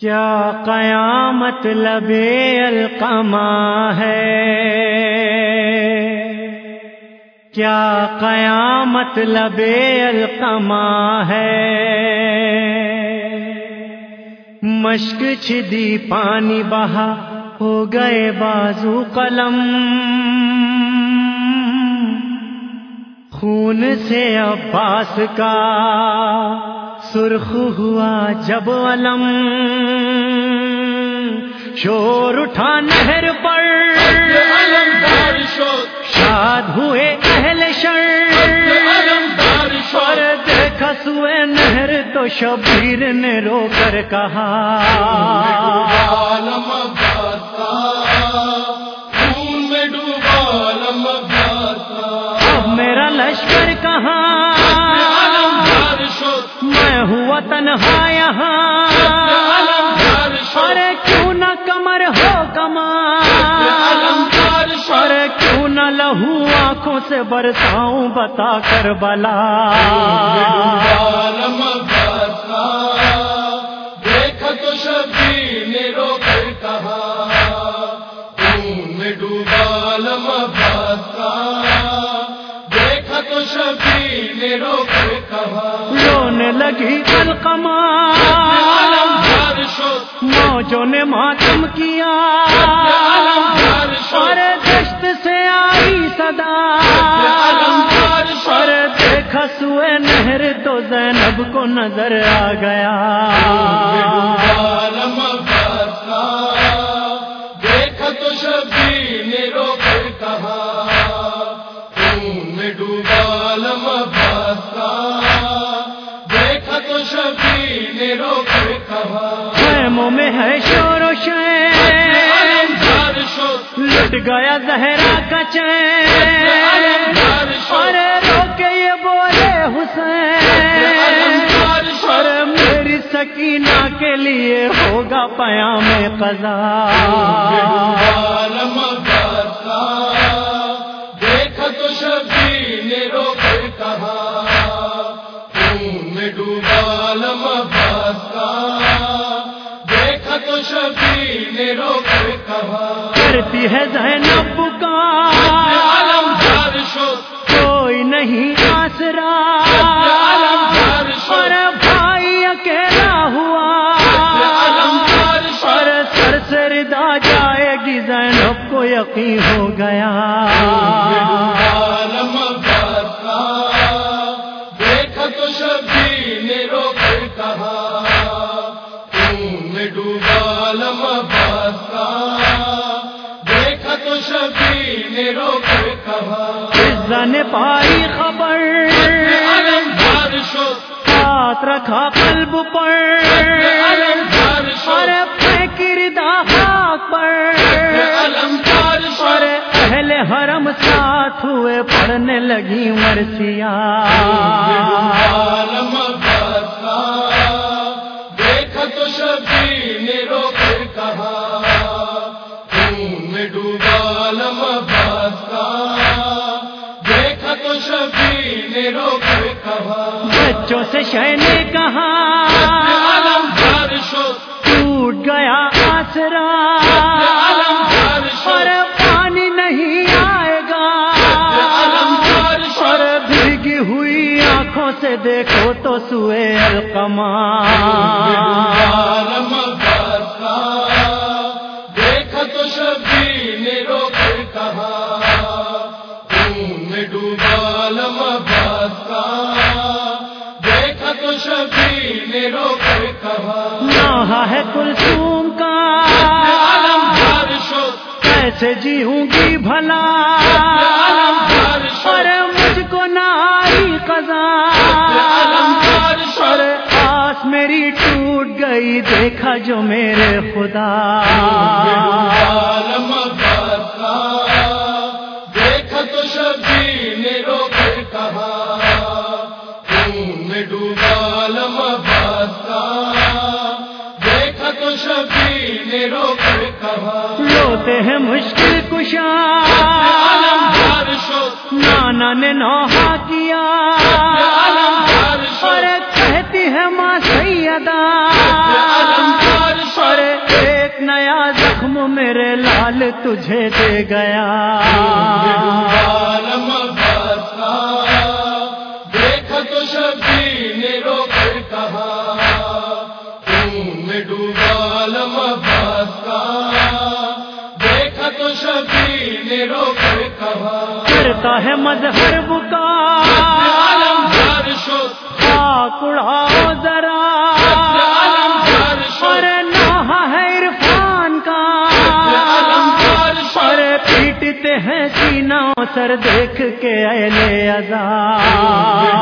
کیا قیامت لبے القما ہے؟ کیا قیامت لبے القما ہے؟ مشک چھدی پانی بہا ہو گئے بازو قلم۔ خون سے عباس کا سرخ ہوا جب علم شور اٹھا نہر پر شاد ہوئے اہل شر۔ دیکھا سوئے نہر تو شبیر نے رو کر کہا۔ ہوا تنہا یہاں۔ کیوں نہ کمر ہو کما ارے کیوں نہ لہو آنکھوں سے برساؤں بتا کر بلا۔ دیکھ تو شبی نے رو کر کہا۔ دیکھ تو شبی نے رو لگی القما موجوں نے ماتم کیا۔ ارے دشت سے آئی صدا۔ ارے دیکھا سوئے نہر تو زینب کو نظر آ گیا۔ گیا زہرا کا چین۔ ارے روکے یہ بولے حسین۔ ارے میری سکینہ کے لیے ہوگا پیام قضا۔ عالم دیکھ تو شبی نے رو کر کہا میں ڈوبا لم باسا دیکھ تو شبی نے رو کرتی ہے زینب کا کوئی نہیں آسرا۔ ارے بھائی اکیلا ہوا۔ ارے سر سے ردا جائے گی زینب کو یقین ہو نے پائی خبر۔ ہاتھ رکھا قلب پر۔ ارے پھینکی ردا خاک پر۔ ارے اہل حرم ساتھ ہوئے پڑھنے لگی مرسیا نے کہا بچوں سے شہ نے کہا ٹوٹ گیا آسرا۔ اور پانی نہیں آئے گا۔ اور بھیگی ہوئی آنکھوں سے دیکھو تو سوئے القما تو شبی نے رو کر کہا ہے کلثوم کا۔ کیسے جیوں گی بھلا۔ اور مجھ کو نہ آئی قضا۔ اور آس میری ٹوٹ گئی، دیکھا جو میرے خدا۔ روتے ہیں مشکل کشا نانا نے نوحا کیا۔ کہتی ہے ماں سیدا ایک نیا زخم میرے لال تجھے دے گیا۔ کرتا ہے مذہب کا اڑاؤ ذرا۔ پر نہ ہے عرفان کا۔ پر پیٹتے ہیں سینا سر دیکھ کے اہل آزاد